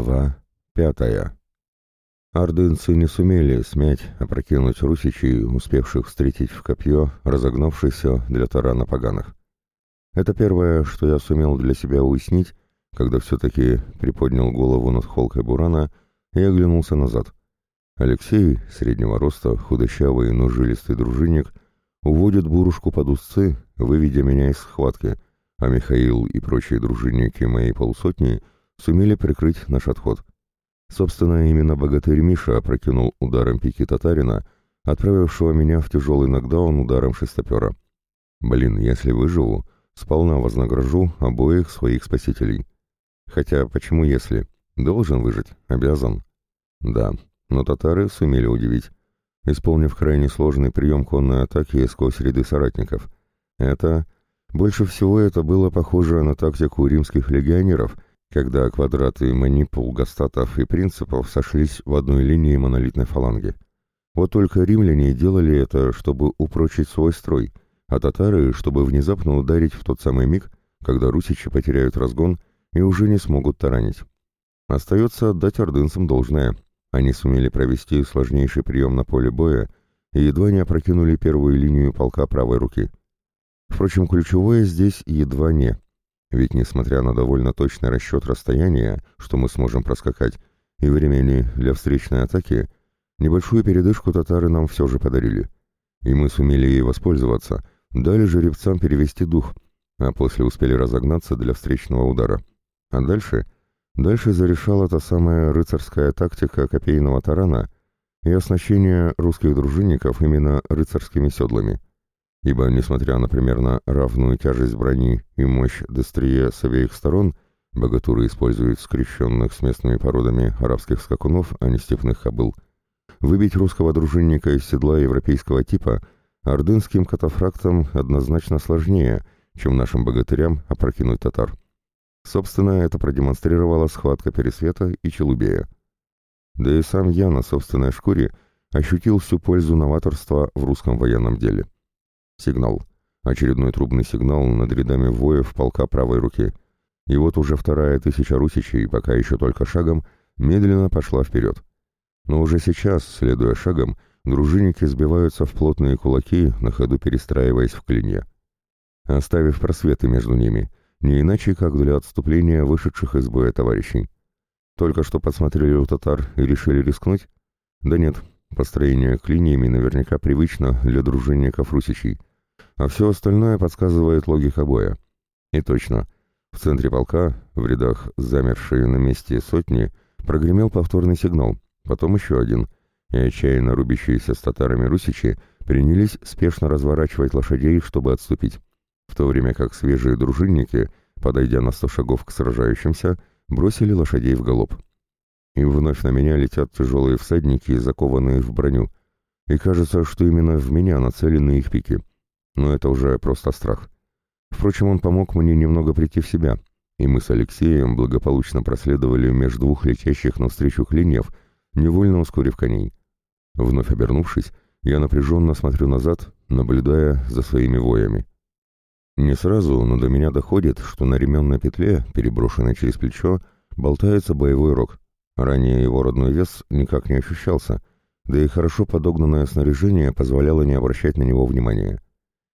Глава пятая. Ордынцы не сумели смять, опрокинуть русичей, успевших встретить в копье, разогнавшихся для тарана поганых. Это первое, что я сумел для себя уяснить, когда все-таки приподнял голову над холкой бурана и оглянулся назад. Алексей, среднего роста, худощавый, но жилистый дружинник, уводит бурушку под узцы, выведя меня из схватки, а Михаил и прочие дружинники моей полусотни — сумели прикрыть наш отход. Собственно, именно богатырь Миша опрокинул ударом пики татарина, отправившего меня в тяжелый нокдаун ударом шестопера. Блин, если выживу, сполна вознагражу обоих своих спасителей. Хотя, почему если? Должен выжить, обязан. Да, но татары сумели удивить, исполнив крайне сложный прием конной атаки сквозь ряды соратников. Это... Больше всего это было похоже на тактику римских легионеров — когда квадраты манипул, гастатов и принципов сошлись в одной линии монолитной фаланги. Вот только римляне делали это, чтобы упрочить свой строй, а татары, чтобы внезапно ударить в тот самый миг, когда русичи потеряют разгон и уже не смогут таранить. Остается отдать ордынцам должное. Они сумели провести сложнейший прием на поле боя и едва не опрокинули первую линию полка правой руки. Впрочем, ключевое здесь едва не – ведь, несмотря на довольно точный расчет расстояния, что мы сможем проскакать, и времени для встречной атаки, небольшую передышку татары нам все же подарили. И мы сумели ей воспользоваться, дали жеребцам перевести дух, а после успели разогнаться для встречного удара. А дальше? Дальше зарешала та самая рыцарская тактика копейного тарана и оснащение русских дружинников именно рыцарскими седлами – ибо, несмотря, на равную тяжесть брони и мощь дестрие с обеих сторон, богатуры используют скрещенных с местными породами арабских скакунов, а не степных кобыл, выбить русского дружинника из седла европейского типа ордынским катафрактам однозначно сложнее, чем нашим богатырям опрокинуть татар. Собственно, это продемонстрировала схватка Пересвета и Челубея. Да и сам я на собственной шкуре ощутил всю пользу новаторства в русском военном деле. Сигнал. Очередной трубный сигнал над рядами воев полка правой руки. И вот уже вторая тысяча русичей, пока еще только шагом, медленно пошла вперед. Но уже сейчас, следуя шагом, дружинники сбиваются в плотные кулаки, на ходу перестраиваясь в клинья. Оставив просветы между ними, не иначе, как для отступления вышедших из боя товарищей. Только что посмотрели у татар и решили рискнуть? Да нет, построение клиньями наверняка привычно для дружинников русичей а все остальное подсказывает логика боя. И точно, в центре полка, в рядах замершие на месте сотни, прогремел повторный сигнал, потом еще один, и отчаянно рубящиеся с татарами русичи принялись спешно разворачивать лошадей, чтобы отступить, в то время как свежие дружинники, подойдя на сто шагов к сражающимся, бросили лошадей в галоп. И вновь на меня летят тяжелые всадники, закованные в броню, и кажется, что именно в меня нацелены их пики — но это уже просто страх. Впрочем, он помог мне немного прийти в себя, и мы с Алексеем благополучно проследовали между двух летящих навстречу клиньев, невольно ускорив коней. Вновь обернувшись, я напряженно смотрю назад, наблюдая за своими воями. Не сразу, но до меня доходит, что на ременной петле, переброшенной через плечо, болтается боевой рог. Ранее его родной вес никак не ощущался, да и хорошо подогнанное снаряжение позволяло не обращать на него внимания.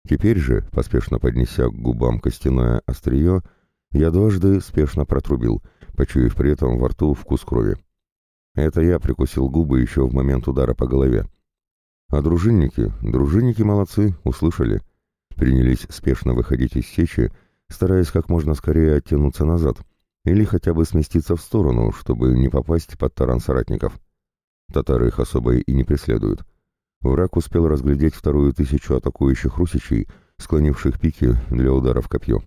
Теперь же, поспешно поднеся к губам костяное острие, я дважды спешно протрубил, почуяв при этом во рту вкус крови. Это я прикусил губы еще в момент удара по голове. А дружинники, дружинники молодцы, услышали. Принялись спешно выходить из сечи, стараясь как можно скорее оттянуться назад, или хотя бы сместиться в сторону, чтобы не попасть под таран соратников. Татары их особо и не преследуют. Враг успел разглядеть вторую тысячу атакующих русичей, склонивших пики для удара в копье.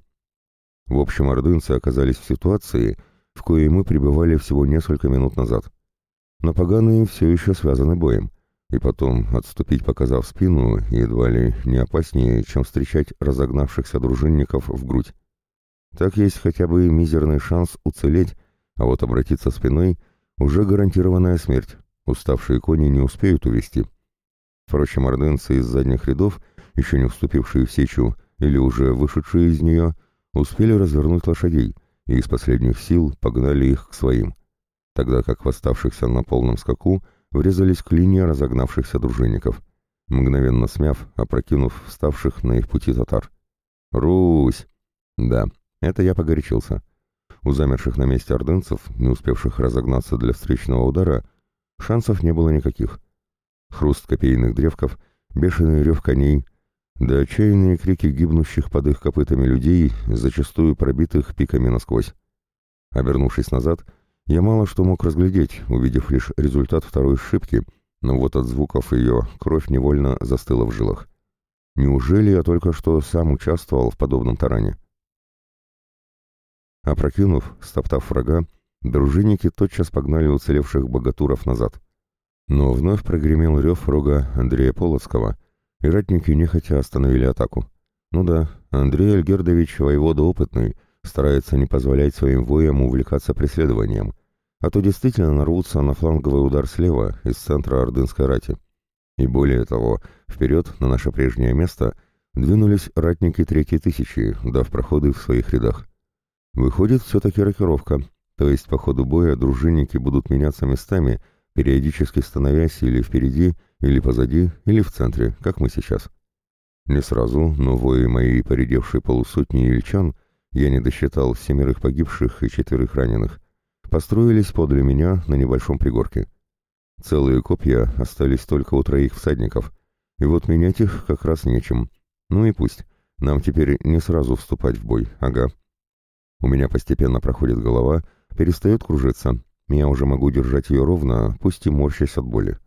В общем, ордынцы оказались в ситуации, в коей мы пребывали всего несколько минут назад. Но поганые все еще связаны боем, и потом отступить, показав спину, едва ли не опаснее, чем встречать разогнавшихся дружинников в грудь. Так есть хотя бы мизерный шанс уцелеть, а вот обратиться спиной — уже гарантированная смерть. Уставшие кони не успеют увести. Впрочем, ордынцы из задних рядов, еще не вступившие в сечу или уже вышедшие из нее, успели развернуть лошадей и из последних сил погнали их к своим. тогда как восставшихся на полном скаку врезались к линии разогнавшихся дружинников, мгновенно смяв, опрокинув вставших на их пути татар. «Русь!» Да, это я погорячился. У замерших на месте ордынцев, не успевших разогнаться для встречного удара, шансов не было никаких. Хруст копейных древков, бешеный рев коней, да отчаянные крики гибнущих под их копытами людей, зачастую пробитых пиками насквозь. Обернувшись назад, я мало что мог разглядеть, увидев лишь результат второй шибки, но вот от звуков ее кровь невольно застыла в жилах. Неужели я только что сам участвовал в подобном таране? Опрокинув, стоптав врага, дружинники тотчас погнали уцелевших богатуров назад. Но вновь прогремел рев рога Андрея Полоцкого, и ратники нехотя остановили атаку. Ну да, Андрей Альгердович, воевода опытный, старается не позволять своим воям увлекаться преследованием, а то действительно нарвутся на фланговый удар слева из центра Ордынской рати. И более того, вперед, на наше прежнее место, двинулись ратники третьей тысячи, дав проходы в своих рядах. Выходит, все-таки рокировка, то есть по ходу боя дружинники будут меняться местами, периодически становясь или впереди, или позади, или в центре, как мы сейчас. Не сразу, но вои моей поредевшей полусотни ильчан, я не досчитал семерых погибших и четверых раненых, построились подле меня на небольшом пригорке. Целые копья остались только у троих всадников, и вот менять их как раз нечем. Ну и пусть. Нам теперь не сразу вступать в бой, ага. У меня постепенно проходит голова, перестает кружиться. Я уже могу держать ее ровно, пусть и морщась от боли.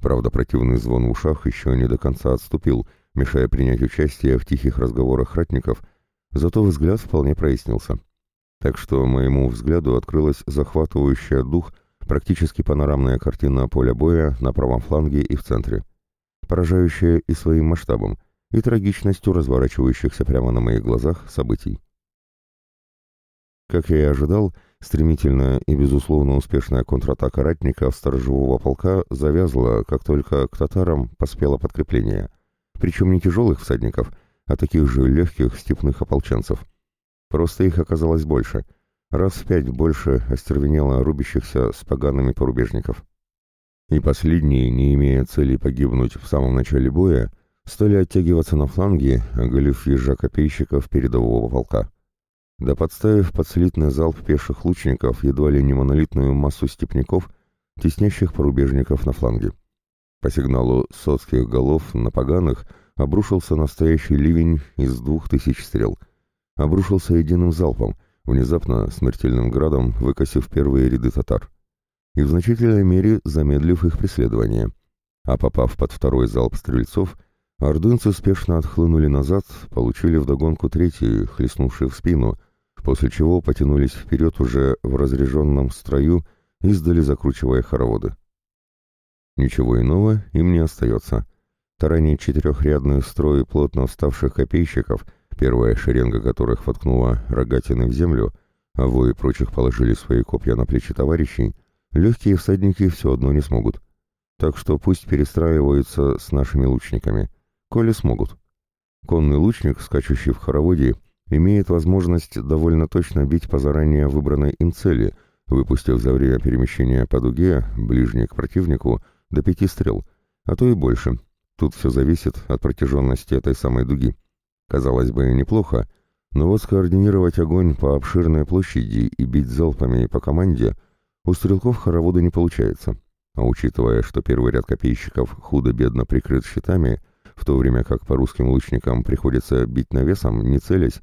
Правда, противный звон в ушах еще не до конца отступил, мешая принять участие в тихих разговорах ратников, зато взгляд вполне прояснился. Так что моему взгляду открылась захватывающая дух практически панорамная картина поля боя на правом фланге и в центре, поражающая и своим масштабом, и трагичностью разворачивающихся прямо на моих глазах событий. Как я и ожидал, стремительная и, безусловно, успешная контратака ратников сторожевого полка завязла, как только к татарам поспело подкрепление, причем не тяжелых всадников, а таких же легких степных ополченцев. Просто их оказалось больше — раз в пять больше остервенело рубящихся с погаными порубежников. И последние, не имея цели погибнуть в самом начале боя, стали оттягиваться на фланги, оголив ежа копейщиков передового полка. Да подставив под слитный залп пеших лучников едва ли не монолитную массу степняков, теснящих порубежников на фланге. По сигналу соцких голов на поганых обрушился настоящий ливень из двух тысяч стрел. Обрушился единым залпом — внезапно смертельным градом выкосив первые ряды татар и в значительной мере замедлив их преследование. А попав под второй залп стрельцов, ордынцы спешно отхлынули назад, получили вдогонку третий, хлестнувший в спину, после чего потянулись вперед уже в разряженном строю, издали закручивая хороводы. Ничего иного им не остается. Таранить четырехрядный строй плотно вставших копейщиков — первая шеренга которых воткнула рогатины в землю, а вои прочих положили свои копья на плечи товарищей, легкие всадники все одно не смогут. Так что пусть перестраиваются с нашими лучниками, коли смогут. Конный лучник, скачущий в хороводе, имеет возможность довольно точно бить по заранее выбранной им цели, выпустив за время перемещения по дуге, ближней к противнику, до пяти стрел, а то и больше. Тут все зависит от протяженности этой самой дуги. Казалось бы, неплохо, но вот скоординировать огонь по обширной площади и бить залпами по команде у стрелков хоровода не получается. А учитывая, что первый ряд копейщиков худо-бедно прикрыт щитами, в то время как по русским лучникам приходится бить навесом, не целясь,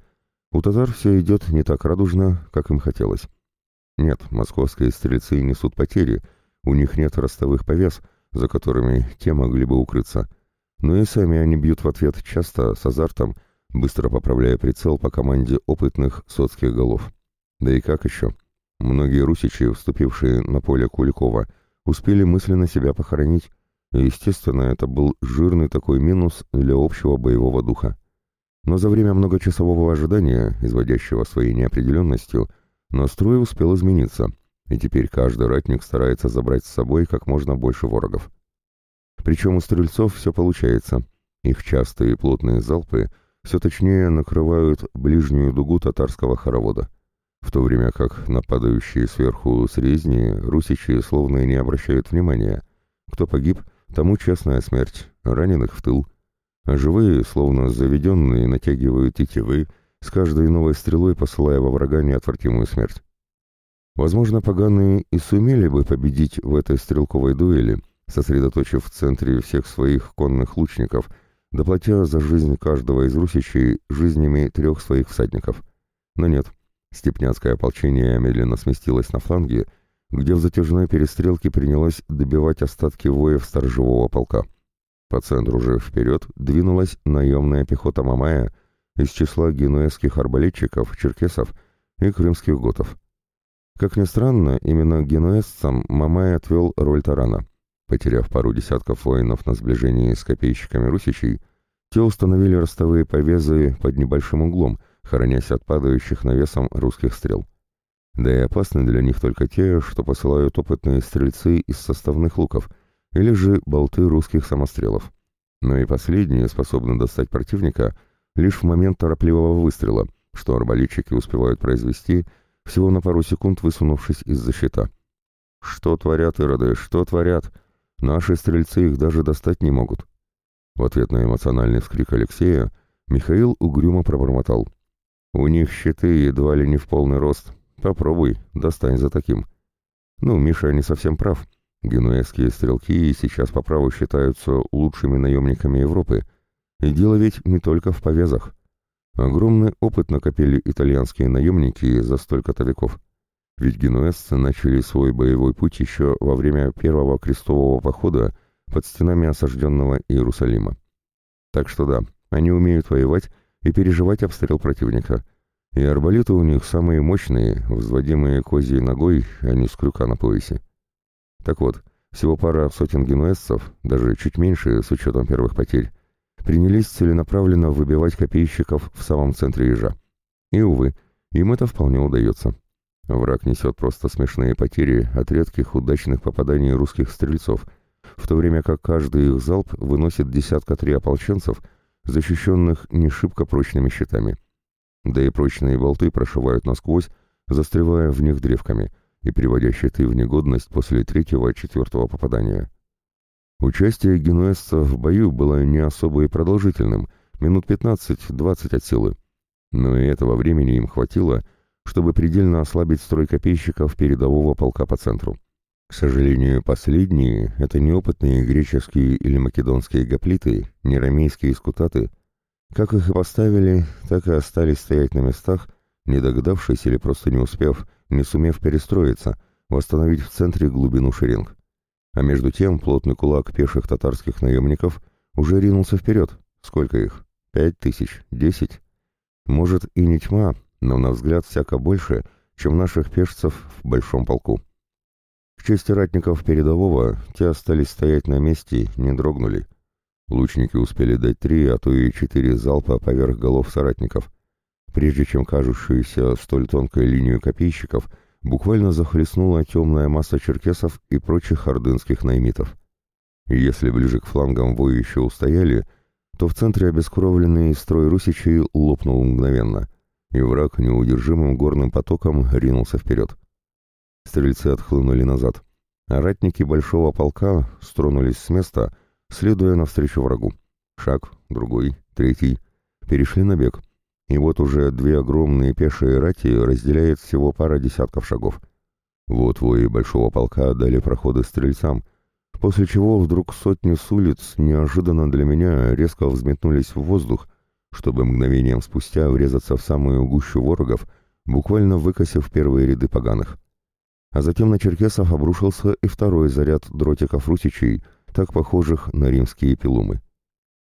у татар все идет не так радужно, как им хотелось. Нет, московские стрельцы несут потери, у них нет ростовых повес, за которыми те могли бы укрыться. Но и сами они бьют в ответ часто, с азартом, быстро поправляя прицел по команде опытных соцких голов. Да и как еще? Многие русичи, вступившие на поле Куликова, успели мысленно себя похоронить, и, естественно, это был жирный такой минус для общего боевого духа. Но за время многочасового ожидания, изводящего своей неопределенностью, настрой успел измениться, и теперь каждый ратник старается забрать с собой как можно больше ворогов. Причем у стрельцов все получается. Их частые и плотные залпы — все точнее накрывают ближнюю дугу татарского хоровода. в то время как нападающие сверху срезни русичи словно и не обращают внимания. Кто погиб, тому честная смерть, раненых в тыл. А живые, словно заведенные, натягивают тетивы, с каждой новой стрелой посылая во врага неотвратимую смерть. Возможно, поганые и сумели бы победить в этой стрелковой дуэли, сосредоточив в центре всех своих конных лучников, доплатя за жизнь каждого из русичей жизнями трех своих всадников. Но нет, степняцкое ополчение медленно сместилось на фланги, где в затяжной перестрелке принялось добивать остатки воев сторожевого полка. По центру же вперед двинулась наемная пехота Мамая из числа генуэзских арбалетчиков, черкесов и крымских готов. Как ни странно, именно генуэзцам Мамай отвел роль тарана. Потеряв пару десятков воинов на сближении с копейщиками русичей, те установили ростовые повезы под небольшим углом, хоронясь от падающих навесом русских стрел. Да и опасны для них только те, что посылают опытные стрельцы из составных луков, или же болты русских самострелов. Но и последние способны достать противника лишь в момент торопливого выстрела, что арбалетчики успевают произвести, всего на пару секунд высунувшись из-за щита. «Что творят ироды, что творят? Наши стрельцы их даже достать не могут». В ответ на эмоциональный вскрик Алексея Михаил угрюмо пробормотал. «У них щиты едва ли не в полный рост. Попробуй, достань за таким». Ну, Миша не совсем прав. Генуэзские стрелки сейчас по праву считаются лучшими наемниками Европы. И дело ведь не только в повязах. Огромный опыт накопили итальянские наемники за столько-то веков. Ведь генуэзцы начали свой боевой путь еще во время первого крестового похода под стенами осажденного Иерусалима. Так что да, они умеют воевать и переживать обстрел противника. И арбалеты у них самые мощные, взводимые козьей ногой, а не с крюка на поясе. Так вот, всего пара сотен генуэзцев, даже чуть меньше с учетом первых потерь, принялись целенаправленно выбивать копейщиков в самом центре ежа. И, увы, им это вполне удается. Враг несет просто смешные потери от редких удачных попаданий русских стрельцов, в то время как каждый их залп выносит десятка три ополченцев, защищенных не шибко прочными щитами. Да и прочные болты прошивают насквозь, застревая в них древками — и приводя щиты в негодность после третьего-четвертого попадания. Участие генуэзцев в бою было не особо и продолжительным, минут 15-20 от силы. Но и этого времени им хватило, чтобы предельно ослабить строй копейщиков передового полка по центру. К сожалению, последние — это неопытные греческие или македонские гоплиты, не рамейские скутаты. Как их и поставили, так и остались стоять на местах, не догадавшись или просто не успев, не сумев перестроиться, восстановить в центре глубину шеренг. А между тем плотный кулак пеших татарских наемников уже ринулся вперед. Сколько их? Пять тысяч? Десять? Может и не тьма, но на взгляд всяко больше, чем наших пешцев в большом полку. К чести ратников передового, те остались стоять на месте, не дрогнули. Лучники успели дать три, а то и четыре залпа поверх голов соратников, прежде чем кажущуюся столь тонкой линию копейщиков буквально захлестнула темная масса черкесов и прочих ордынских наймитов. И если ближе к флангам вои еще устояли, то в центре обескровленный строй русичей лопнул мгновенно, и враг неудержимым горным потоком ринулся вперед. Стрельцы отхлынули назад, а ратники большого полка стронулись с места, следуя навстречу врагу. Шаг, другой, третий, перешли на бег — и вот уже две огромные пешие рати разделяет всего пара десятков шагов. Вот вои большого полка дали проходы стрельцам, после чего вдруг сотни с улиц неожиданно для меня резко взметнулись в воздух, чтобы мгновением спустя врезаться в самую гущу ворогов, буквально выкосив первые ряды поганых. А затем на черкесов обрушился и второй заряд дротиков-русичей, так похожих на римские пилумы.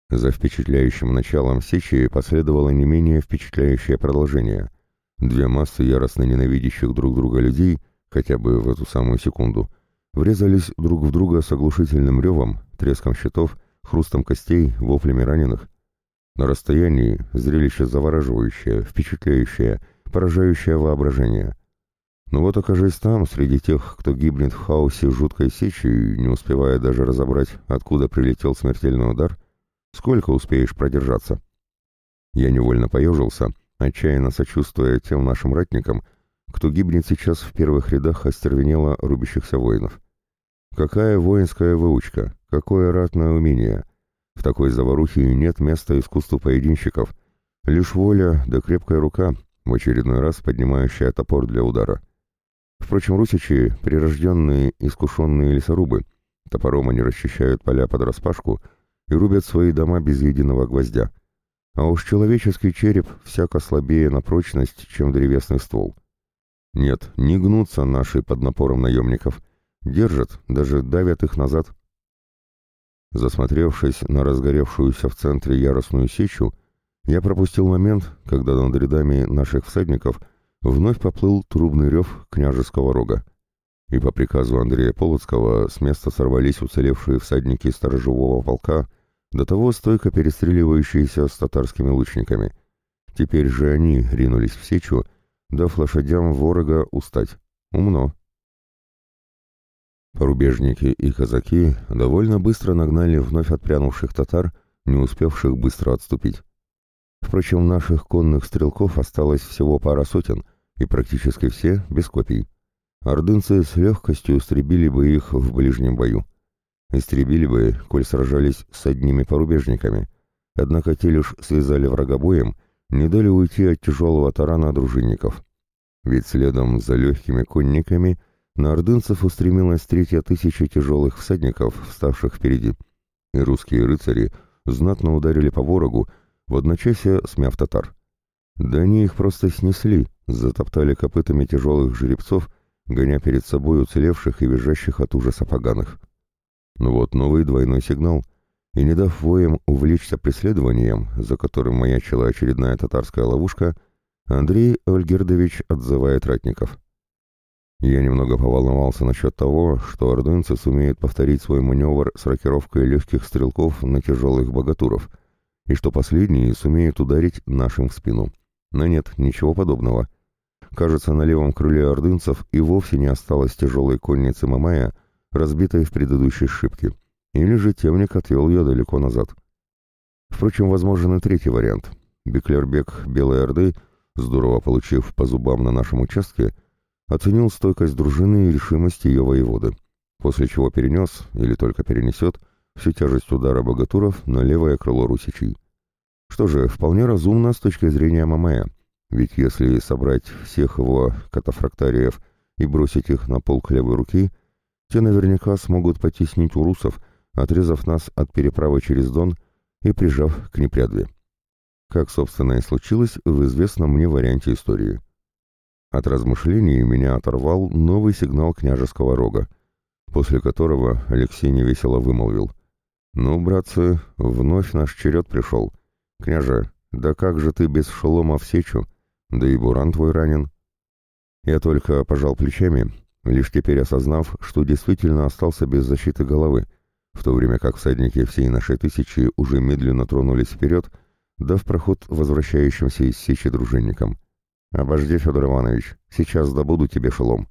За впечатляющим началом сечи последовало не менее впечатляющее продолжение. Две массы яростно ненавидящих друг друга людей, хотя бы в эту самую секунду, врезались друг в друга с оглушительным ревом, треском щитов, хрустом костей, воплями раненых. На расстоянии зрелище завораживающее, впечатляющее, поражающее воображение. Но вот окажись там, среди тех, кто гибнет в хаосе жуткой сечи, не успевая даже разобрать, откуда прилетел смертельный удар, Сколько успеешь продержаться?» Я невольно поежился, отчаянно сочувствуя тем нашим ратникам, кто гибнет сейчас в первых рядах остервенело рубящихся воинов. Какая воинская выучка, какое ратное умение. В такой заварухе нет места искусству поединщиков, лишь воля да крепкая рука, в очередной раз поднимающая топор для удара. Впрочем, русичи — прирожденные, искушенные лесорубы. Топором они расчищают поля под распашку и рубят свои дома без единого гвоздя. А уж человеческий череп всяко слабее на прочность, чем древесный ствол. Нет, не гнутся наши под напором наемников. Держат, даже давят их назад. Засмотревшись на разгоревшуюся в центре яростную сечу, я пропустил момент, когда над рядами наших всадников — вновь поплыл трубный рев княжеского рога. И по приказу Андрея Полоцкого с места сорвались уцелевшие всадники сторожевого полка, до того стойко перестреливающиеся с татарскими лучниками. Теперь же они ринулись в сечу, дав лошадям ворога устать. Умно. Порубежники и казаки довольно быстро нагнали вновь отпрянувших татар, не успевших быстро отступить. Впрочем, наших конных стрелков осталось всего пара сотен, и практически все без копий. Ордынцы с легкостью истребили бы их в ближнем бою. Истребили бы, коль сражались с одними порубежниками. Однако те лишь связали врага боем, не дали уйти от тяжелого тарана дружинников. Ведь следом за легкими конниками на ордынцев устремилась третья тысяча тяжелых всадников, вставших впереди. И русские рыцари знатно ударили по ворогу, в одночасье смяв татар. Да они их просто снесли, затоптали копытами тяжелых жеребцов, гоня перед собой уцелевших и визжащих от ужаса поганых. Ну вот новый двойной сигнал, и не дав воем увлечься преследованием, за которым маячила очередная татарская ловушка, Андрей Ольгердович отзывает ратников. Я немного поволновался насчет того, что ордынцы сумеют повторить свой маневр с рокировкой легких стрелков на тяжелых богатуров — и что последние сумеют ударить нашим в спину. Но нет, ничего подобного. Кажется, на левом крыле ордынцев и вовсе не осталось тяжелой конницы Мамая, разбитой в предыдущей шибке. Или же темник отвел ее далеко назад. Впрочем, возможен и третий вариант. Беклербек Белой Орды, здорово получив по зубам на нашем участке, оценил стойкость дружины и решимость ее воеводы, после чего перенес, или только перенесет, всю тяжесть удара богатуров на левое крыло русичей. Что же, вполне разумно с точки зрения Мамая, ведь если собрать всех его катафрактариев и бросить их на пол левой руки, те наверняка смогут потеснить урусов, отрезав нас от переправы через Дон и прижав к Непрядве. Как, собственно, и случилось в известном мне варианте истории. От размышлений меня оторвал новый сигнал княжеского рога, после которого Алексей невесело вымолвил. «Ну, братцы, вновь наш черед пришел. Княже, да как же ты без шелома в сечу? Да и буран твой ранен». Я только пожал плечами, лишь теперь осознав, что действительно остался без защиты головы, в то время как всадники всей нашей тысячи уже медленно тронулись вперед, дав проход возвращающимся из сечи дружинникам. «Обожди, Федор Иванович, сейчас добуду тебе шелом».